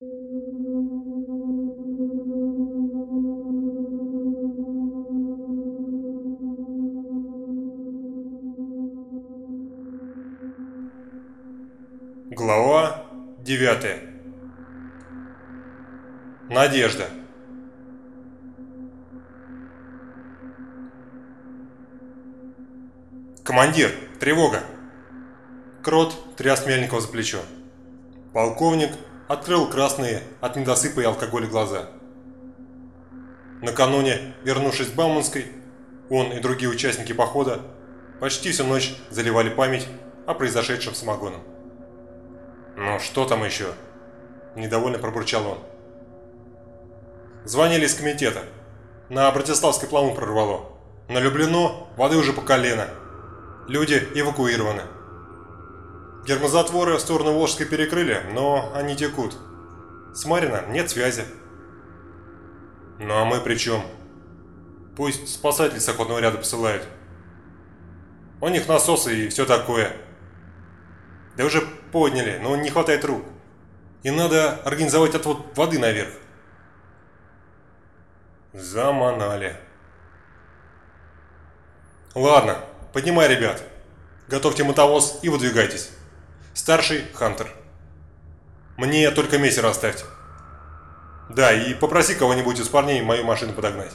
Глава 9 Надежда «Командир, тревога!» Крот тряс Мельникова за плечо. Полковник открыл красные от недосыпа и алкоголя глаза. Накануне, вернувшись с Бауманской, он и другие участники похода почти всю ночь заливали память о произошедшем самогоном. «Ну что там еще?» – недовольно пробурчал он. Звонили из комитета. На Братиславской плаву прорвало. На Люблино воды уже по колено. Люди эвакуированы. Гермозатворы в сторону Волжской перекрыли, но они текут. С Марина нет связи. Ну а мы при чем? Пусть спасатели с охотного ряда посылают. У них насосы и все такое. Да уже подняли, но не хватает рук. И надо организовать отвод воды наверх. Заманали. Ладно, поднимай, ребят. Готовьте мотовоз и выдвигайтесь. Старший Хантер. Мне только мессер оставьте. Да, и попроси кого-нибудь из парней мою машину подогнать.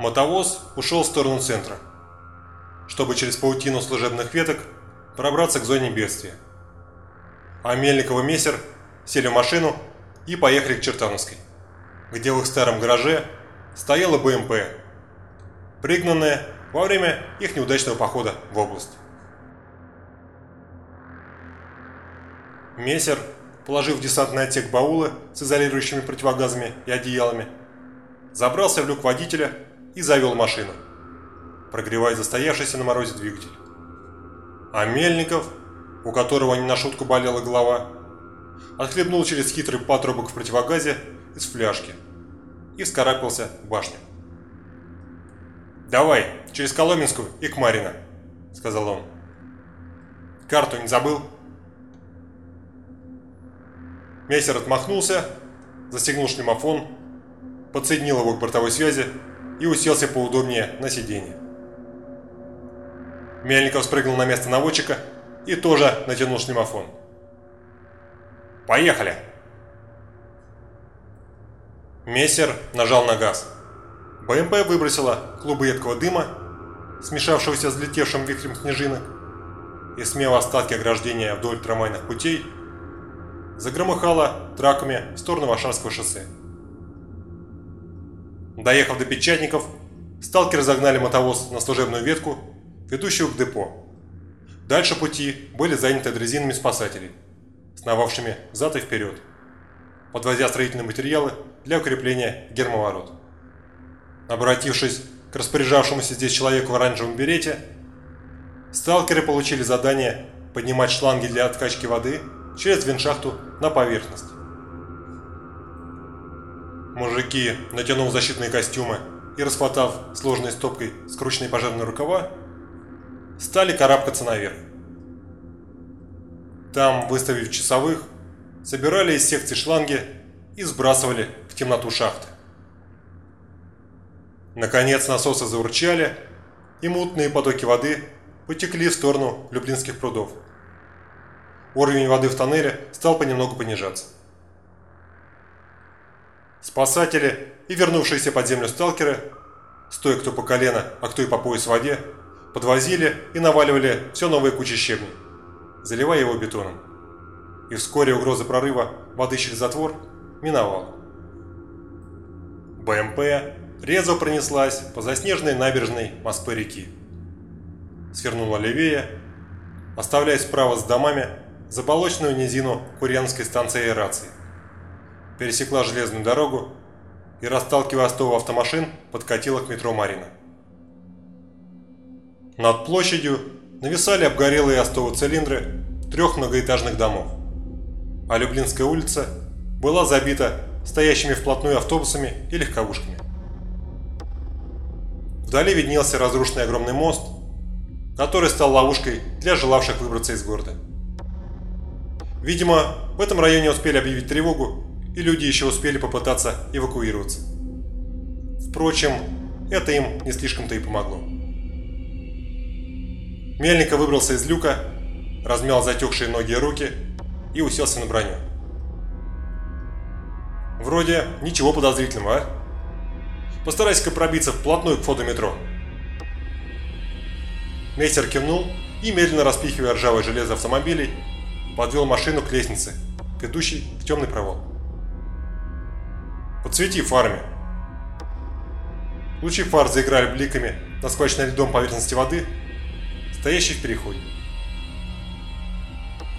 Мотовоз ушел в сторону центра, чтобы через паутину служебных веток пробраться к зоне бедствия. А Мельников и Мессер сели в машину и поехали к Чертановской, где в их старом гараже стояла БМП, пригнанная во время их неудачного похода в область. Мессер, положив десантный отсек баулы с изолирующими противогазами и одеялами, забрался в люк водителя и завел машину, прогревая застоявшийся на морозе двигатель. А Мельников, у которого не на шутку болела голова, отхлебнул через хитрый патрубок в противогазе из фляжки и вскарабкался в башню. «Давай, через Коломенскую и к Марина», — сказал он. «Карту не забыл?» Мессер отмахнулся, застегнул шлемофон, подсоединил его к бортовой связи и уселся поудобнее на сиденье. Мельников спрыгнул на место наводчика и тоже натянул шлемофон. «Поехали!» Мессер нажал на газ. БМП выбросила клубы едкого дыма, смешавшегося с взлетевшим вихрем снежинок, и смело остатки ограждения вдоль трамвайных путей загромыхала траками в сторону Варшавского шоссе. Доехав до Печатников, сталкеры загнали мотовоз на служебную ветку ведущую к депо. Дальше пути были заняты дрезинами спасателей, сновавшими зад и вперед, подвозя строительные материалы для укрепления гермоворот. Обратившись к распоряжавшемуся здесь человеку в оранжевом берете, сталкеры получили задание поднимать шланги для откачки воды через виншахту на поверхность. Мужики, натянув защитные костюмы и расхватав сложной стопкой скрученные пожарные рукава, стали карабкаться наверх. Там, выставив часовых, собирали из секций шланги и сбрасывали в темноту шахты. Наконец насосы заурчали, и мутные потоки воды потекли в сторону Люблинских прудов. Уровень воды в тоннеле стал понемногу понижаться. Спасатели и вернувшиеся под землю сталкеры, стоя кто по колено, а кто и по пояс в воде, подвозили и наваливали все новые кучи щебня, заливая его бетоном. И вскоре угроза прорыва воды через затвор миновала. БМП резво пронеслась по заснеженной набережной Москвы-реки. Свернула левее, оставляя справа с домами заболоченную низину Курьянской станции аэрации. Пересекла железную дорогу и, расталкивая остовы автомашин, подкатила к метро Марина. Над площадью нависали обгорелые остовы цилиндры трех многоэтажных домов. А Люблинская улица была забита стоящими вплотную автобусами и легковушками. Вдали виднелся разрушенный огромный мост, который стал ловушкой для желавших выбраться из города. Видимо, в этом районе успели объявить тревогу, и люди еще успели попытаться эвакуироваться. Впрочем, это им не слишком-то и помогло. Мельника выбрался из люка, размял затекшие ноги и руки и уселся на броню. Вроде ничего подозрительного, а? Постарайся-ка пробиться вплотную к входу метро. Мейстер кивнул и, медленно распихивая ржавое железо автомобилей, подвел машину к лестнице, ведущей в темный провал. «Подсвети фарами!» Лучи фар заиграли бликами на схваченной льдом поверхности воды, стоящей в переходе.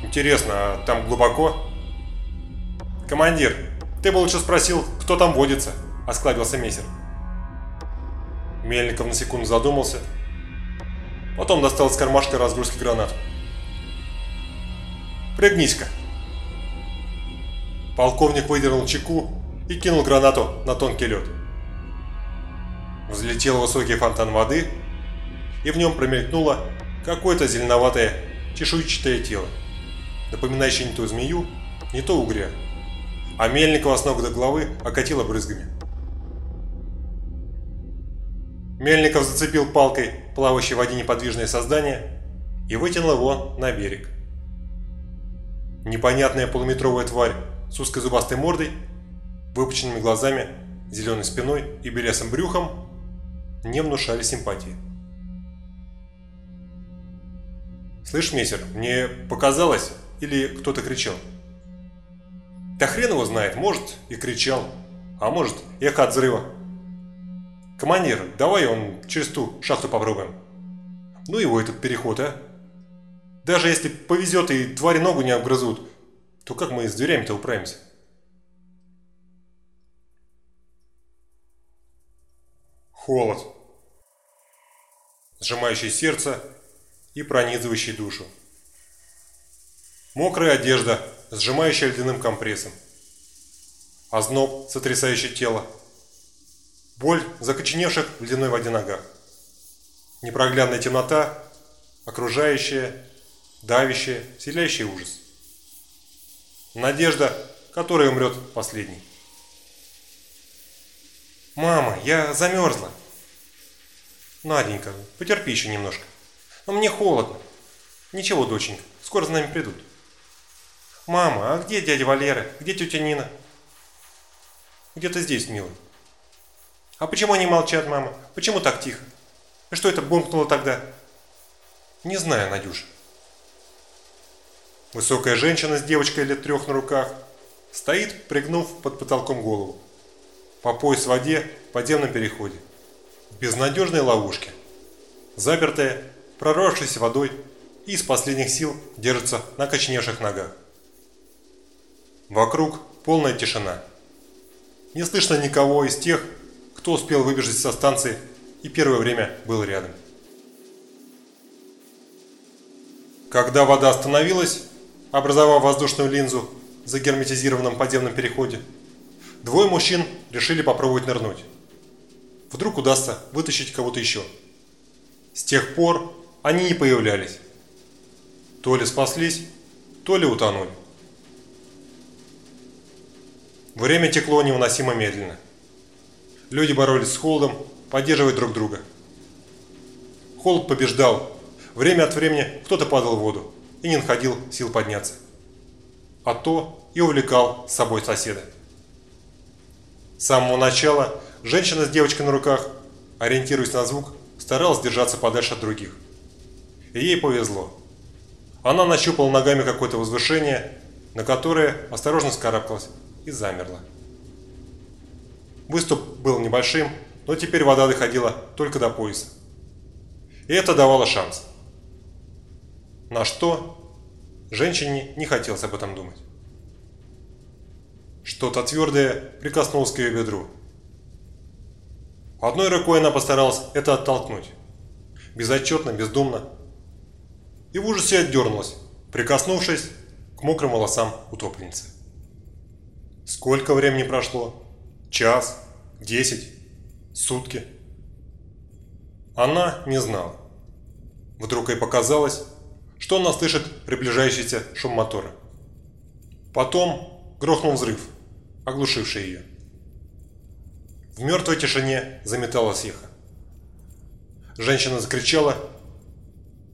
«Интересно, а там глубоко?» «Командир, ты бы лучше спросил, кто там водится», – осклабился мессер. Мельников на секунду задумался, потом достал из кармашка разгрузки гранат. «Пригнись-ка!» Полковник выдернул чеку и кинул гранату на тонкий лед. Взлетел высокий фонтан воды, и в нем промелькнуло какое-то зеленоватое чешуйчатое тело, напоминающее не то змею, не то угря, а Мельникова с ног до головы окатило брызгами. Мельников зацепил палкой плавающее в воде неподвижное создание и вытянул его на берег. Непонятная полуметровая тварь с узкой зубастой мордой, выпученными глазами, зеленой спиной и белесым брюхом не внушали симпатии. «Слышь, мессер, мне показалось, или кто-то кричал?» «Да хрен его знает, может и кричал, а может эхо от взрыва». «Командир, давай он через ту шахту попробуем». «Ну его этот переход, а?» «Даже если повезет и твари ногу не обгрызут, то как мы с дверями-то управимся?» Холод, сжимающий сердце и пронизывающий душу. Мокрая одежда, сжимающая ледяным компрессом. Озноб, сотрясающий тело. Боль, закоченевших в ледяной воде ногах. Непроглядная темнота, окружающая, давящая, вселяющая ужас. Надежда, которая умрет последней. «Мама, я замерзла!» «Наденька, потерпи еще немножко. Но мне холодно». «Ничего, доченька, скоро за нами придут». «Мама, а где дядя Валера? Где тетя Нина?» «Где-то здесь, милый». «А почему они молчат, мама? Почему так тихо? И что это бумкнуло тогда?» «Не знаю, Надюша». Высокая женщина с девочкой лет трех на руках стоит, пригнув под потолком голову по пояс в воде в подземном переходе. В безнадежной ловушке. Запертая, прорвавшаяся водой и из последних сил держится на коченевших ногах. Вокруг полная тишина. Не слышно никого из тех, кто успел выбежать со станции и первое время был рядом. Когда вода остановилась, образовав воздушную линзу в загерметизированном подземном переходе, Двое мужчин решили попробовать нырнуть. Вдруг удастся вытащить кого-то еще. С тех пор они не появлялись. То ли спаслись, то ли утонули. Время текло невыносимо медленно. Люди боролись с холодом, поддерживая друг друга. Холод побеждал. Время от времени кто-то падал в воду и не находил сил подняться. А то и увлекал с собой соседа. С самого начала женщина с девочкой на руках, ориентируясь на звук, старалась держаться подальше от других. И ей повезло. Она нащупала ногами какое-то возвышение, на которое осторожно скарабкалась и замерла. Выступ был небольшим, но теперь вода доходила только до пояса. И это давало шанс. На что? Женщине не хотелось об этом думать. Что-то твердое прикоснулось к ее бедру. Одной рукой она постаралась это оттолкнуть. Безотчетно, бездумно. И в ужасе отдернулась, прикоснувшись к мокрым волосам утопленницы. Сколько времени прошло? Час? Десять? Сутки? Она не знала. Вдруг ей показалось, что она слышит приближающийся шум мотора. Потом грохнул взрыв, оглушивший ее. В мертвой тишине заметалась эхо. Женщина закричала,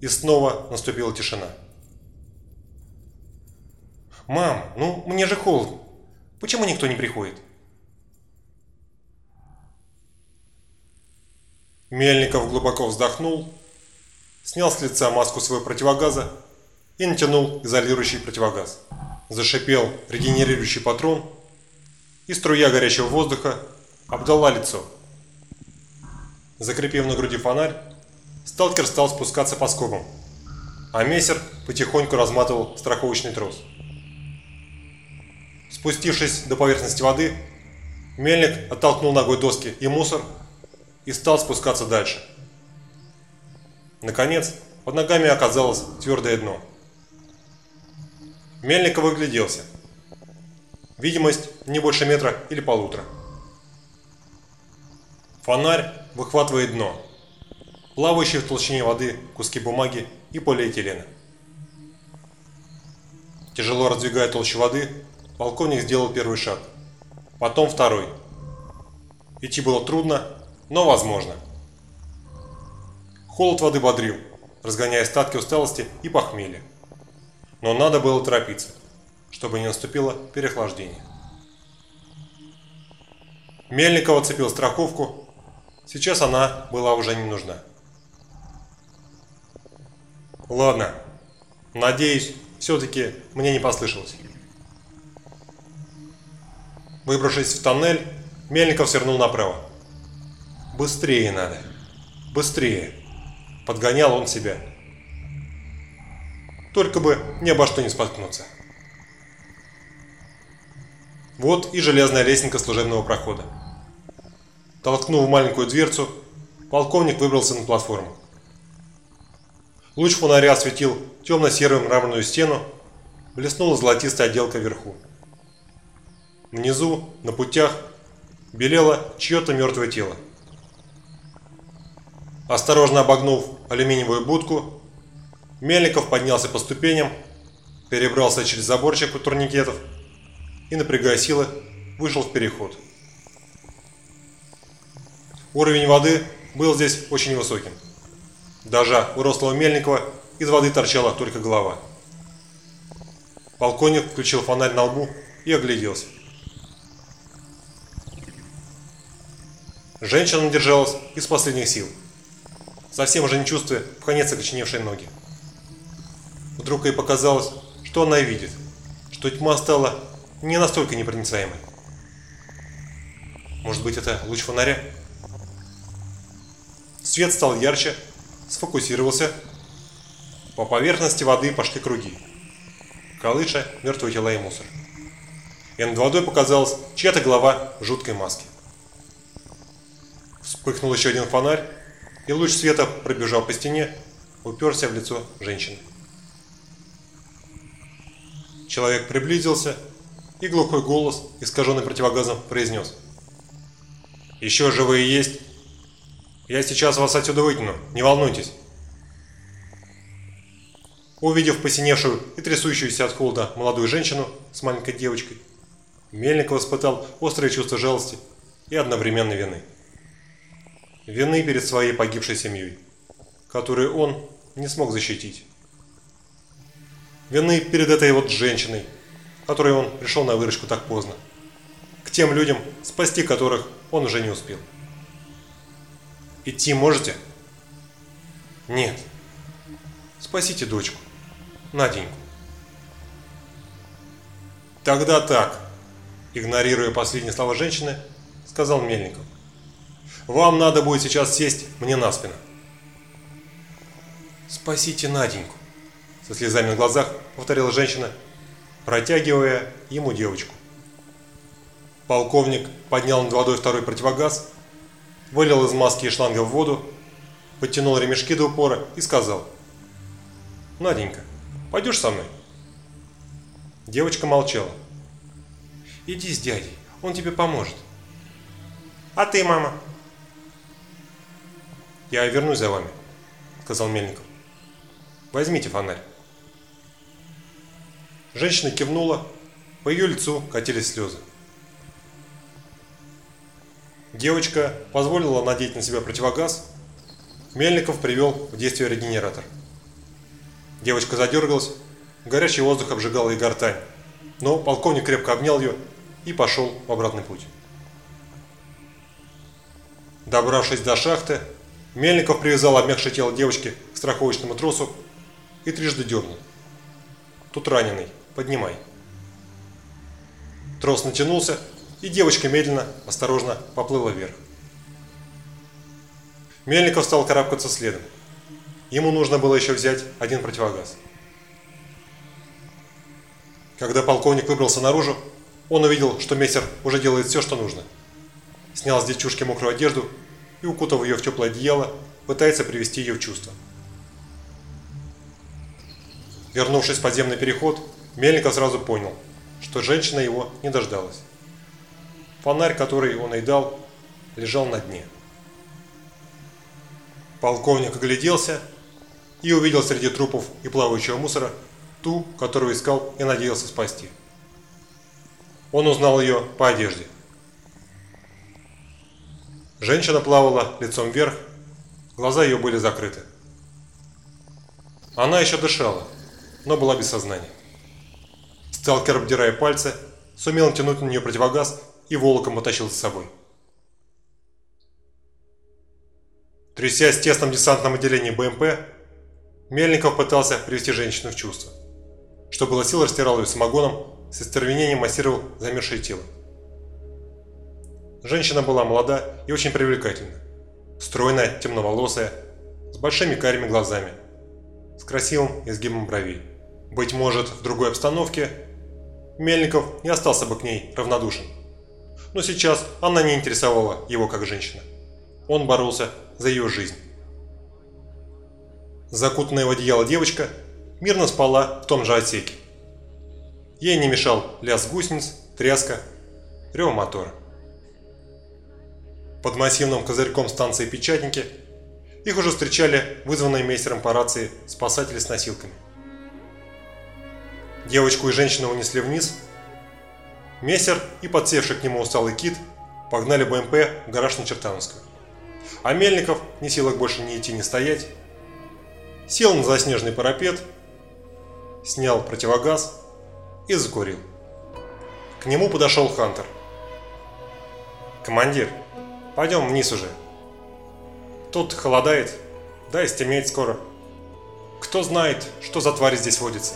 и снова наступила тишина. «Мам, ну мне же холодно. Почему никто не приходит?» Мельников глубоко вздохнул, снял с лица маску своего противогаза и натянул изолирующий противогаз. Зашипел регенерирующий патрон, и струя горячего воздуха обдала лицо. Закрепив на груди фонарь, сталкер стал спускаться по скобам, а мессер потихоньку разматывал страховочный трос. Спустившись до поверхности воды, мельник оттолкнул ногой доски и мусор и стал спускаться дальше. Наконец, под ногами оказалось твердое дно. Мельников выгляделся. Видимость не больше метра или полутора. Фонарь выхватывает дно. Плавающие в толщине воды куски бумаги и полиэтилена. Тяжело раздвигая толщу воды, полковник сделал первый шаг. Потом второй. Идти было трудно, но возможно. Холод воды бодрил, разгоняя остатки усталости и похмелья. Но надо было торопиться, чтобы не наступило переохлаждение. Мельников отцепил страховку, сейчас она была уже не нужна. Ладно, надеюсь, все-таки мне не послышалось. Выбравшись в тоннель, Мельников свернул направо. Быстрее надо. Быстрее. Подгонял он себя. Только бы ни обо что не споткнуться. Вот и железная лестница служебного прохода. Толкнув маленькую дверцу, полковник выбрался на платформу. Луч фонаря осветил темно-серую мраморную стену, блеснула золотистая отделка вверху. Внизу, на путях, белело чье-то мертвое тело. Осторожно обогнув алюминиевую будку, Мельников поднялся по ступеням, перебрался через заборчик у турникетов и, напрягая силы, вышел в переход. Уровень воды был здесь очень высоким. Даже у рослого Мельникова из воды торчала только голова. Полковник включил фонарь на лбу и огляделся. Женщина держалась из последних сил совсем уже не чувствуя в конец окоченевшей ноги. Вдруг ей показалось, что она видит, что тьма стала не настолько непроницаемой. Может быть, это луч фонаря? Свет стал ярче, сфокусировался. По поверхности воды пошли круги, колыша мертвые тела и мусор. И над водой показалась чья-то голова в жуткой маске. Вспыхнул еще один фонарь, и луч света пробежал по стене, уперся в лицо женщины. Человек приблизился, и глухой голос, искаженный противогазом, произнес. «Еще живые есть? Я сейчас вас отсюда вытяну, не волнуйтесь». Увидев посиневшую и трясущуюся от холода молодую женщину с маленькой девочкой, Мельников испытал острое чувство жалости и одновременной вины вины перед своей погибшей семьей, которую он не смог защитить. Вины перед этой вот женщиной, которой он пришел на выручку так поздно. К тем людям, спасти которых он уже не успел. Идти можете? Нет. Спасите дочку, Наденьку. Тогда так, игнорируя последние слова женщины, сказал Мельников. Вам надо будет сейчас сесть мне на спину. Спасите Наденьку, со слезами на глазах повторила женщина, протягивая ему девочку. Полковник поднял над водой второй противогаз, вылил из маски и шланга в воду, подтянул ремешки до упора и сказал. «Наденька, пойдешь со мной?» Девочка молчала. «Иди с дядей, он тебе поможет». «А ты, мама?» «Я вернусь за вами», — сказал Мельников. «Возьмите фонарь». Женщина кивнула, По ее лицу катились слезы. Девочка позволила надеть на себя противогаз. Мельников привел в действие регенератор. Девочка задергалась, горячий воздух обжигал ей гортань, но полковник крепко обнял ее и пошел в обратный путь. Добравшись до шахты, Мельников привязал обмякшее тело девочки к страховочному тросу и трижды дернул. Тут раненый, поднимай. Трос натянулся, и девочка медленно, осторожно поплыла вверх. Мельников стал карабкаться следом. Ему нужно было еще взять один противогаз. Когда полковник выбрался наружу, он увидел, что мессер уже делает все, что нужно. Снял с девчушки мокрую одежду и, укутав ее в теплое одеяло, пытается привести ее в чувство. Вернувшись в подземный переход, Мельников сразу понял, что женщина его не дождалась. Фонарь, который он ей дал, лежал на дне. Полковник огляделся и увидел среди трупов и плавающего мусора ту, которую искал и надеялся спасти. Он узнал ее по одежде. Женщина плавала лицом вверх, глаза ее были закрыты. Она еще дышала, но была без сознания. Сталкер, обдирая пальцы, сумел натянуть на нее противогаз и волоком потащил за собой. Трясясь в тесном десантном отделении БМП, Мельников пытался привести женщину в чувство. Что было сил, растирал ее самогоном, с остервенением массировал замерзшее тело. Женщина была молода и очень привлекательна. Стройная, темноволосая, с большими карими глазами, с красивым изгибом бровей. Быть может, в другой обстановке Мельников не остался бы к ней равнодушен. Но сейчас она не интересовала его как женщина. Он боролся за ее жизнь. Закутанная в одеяло девочка мирно спала в том же отсеке. Ей не мешал лязг гусениц, тряска, рев мотора. Под массивным козырьком станции Печатники их уже встречали вызванные мессером по рации спасатели с носилками. Девочку и женщину унесли вниз. Мессер и подсевший к нему усталый кит погнали БМП в гараж на Чертановскую. А Мельников, не силах больше ни идти, ни стоять, сел на заснеженный парапет, снял противогаз и закурил. К нему подошел Хантер. «Командир, пойдем вниз уже. Тут холодает, да и стемнеет скоро. Кто знает, что за твари здесь водятся».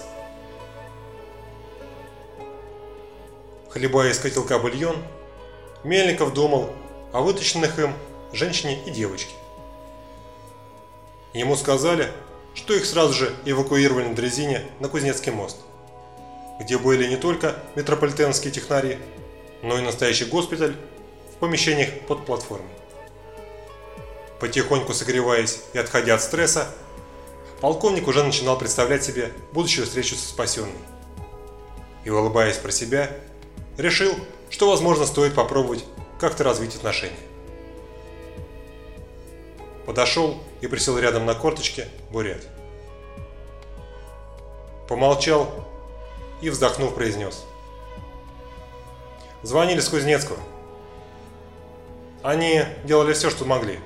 Хлебая из котелка бульон, Мельников думал о вытащенных им женщине и девочке. Ему сказали, что их сразу же эвакуировали на дрезине на Кузнецкий мост, где были не только метрополитенские технари, но и настоящий госпиталь помещениях под платформой. Потихоньку согреваясь и отходя от стресса, полковник уже начинал представлять себе будущую встречу со спасенной. И улыбаясь про себя, решил, что возможно стоит попробовать как-то развить отношения. Подошел и присел рядом на корточке Бурят. Помолчал и, вздохнув, произнес. Звонили с Кузнецкого. Они делали все, что могли,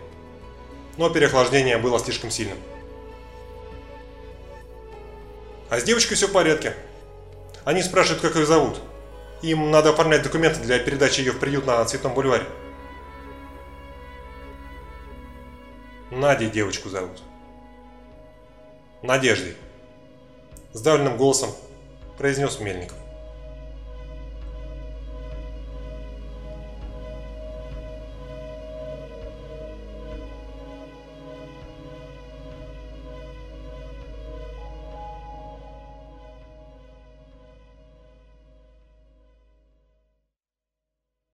но переохлаждение было слишком сильным. А с девочкой все в порядке. Они спрашивают, как ее зовут. Им надо оформлять документы для передачи ее в приют на Цветном бульваре. Надей девочку зовут. Надеждой. Сдавленным голосом произнес Мельников.